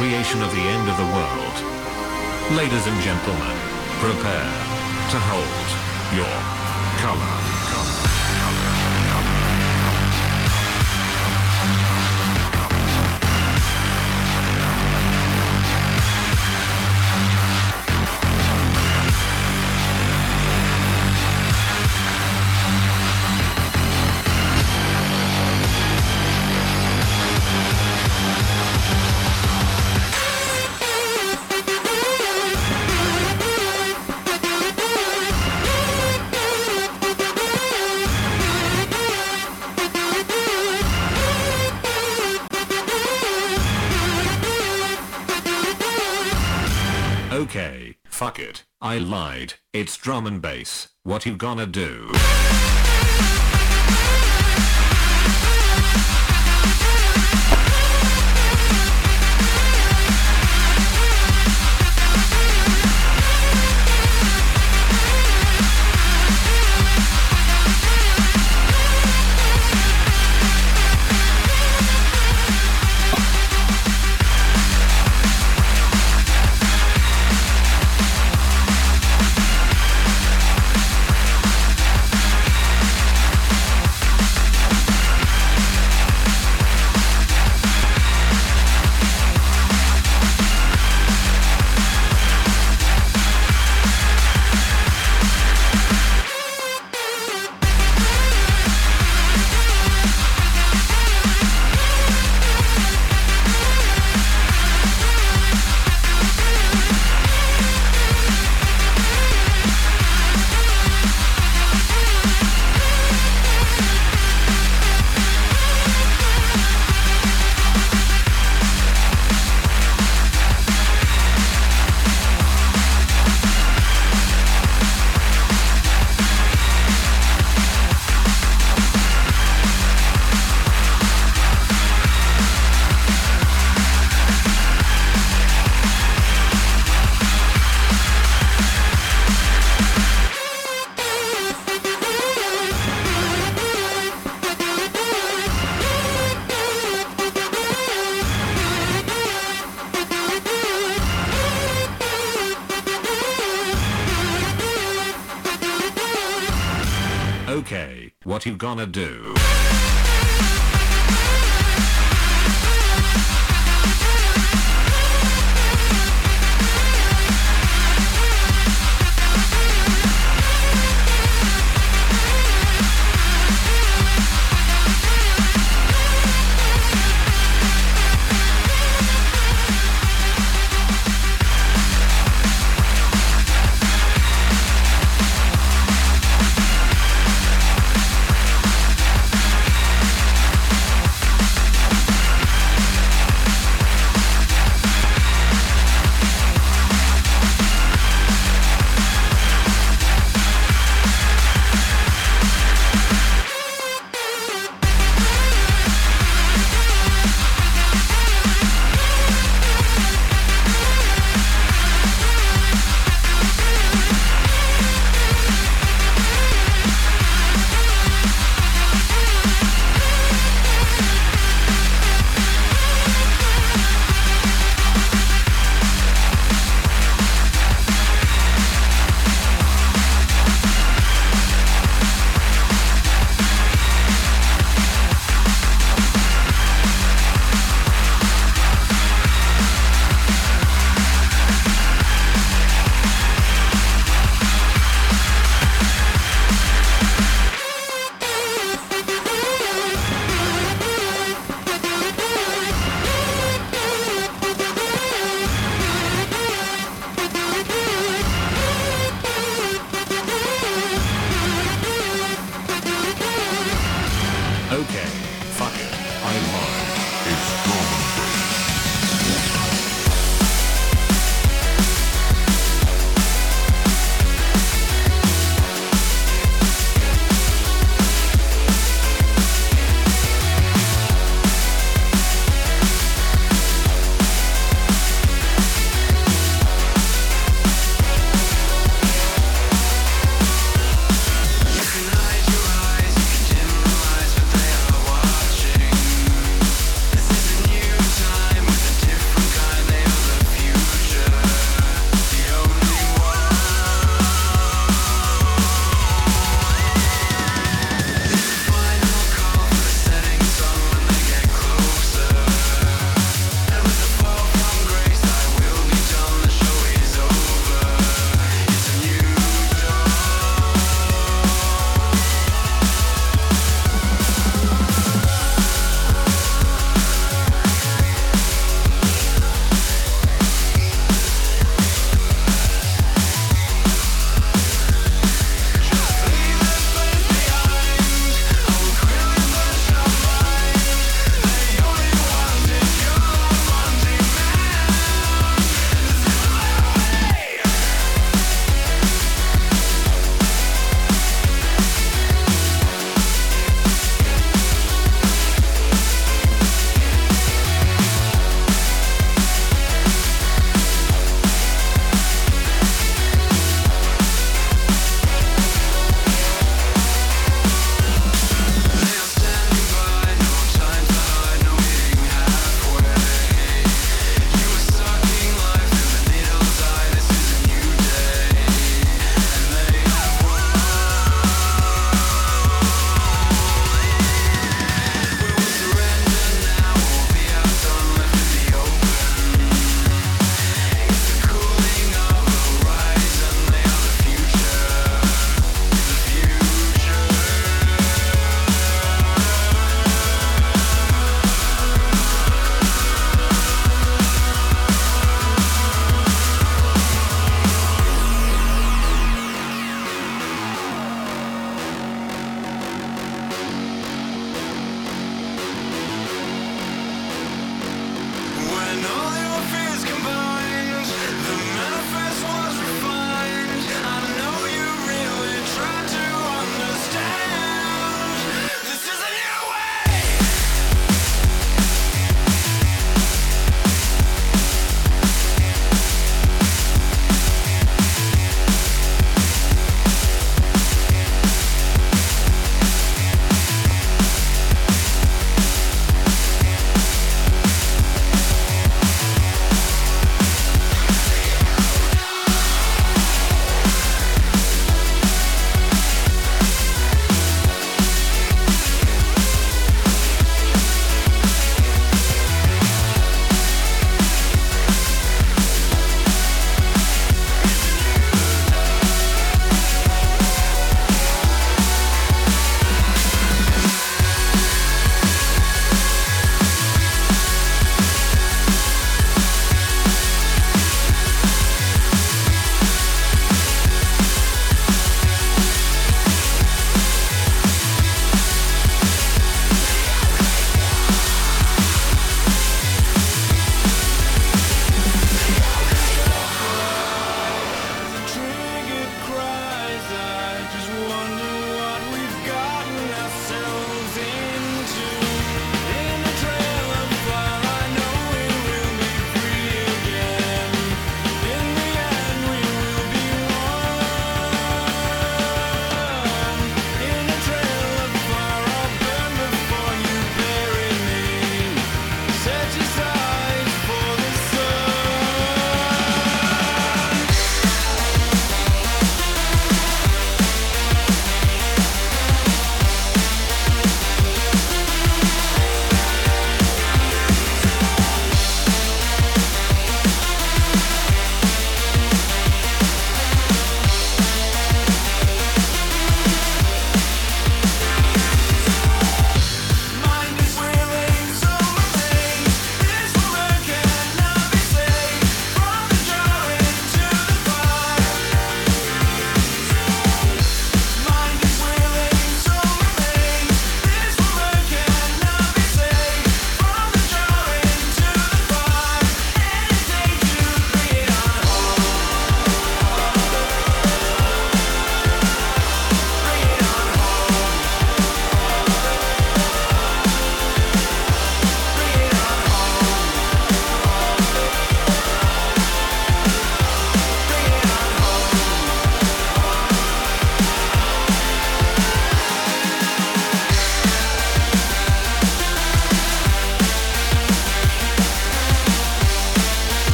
sonic recreation of the end of the world. Ladies and gentlemen, prepare to hold your I lied. It's drum and bass. What you gonna do? Okay, what you gonna do?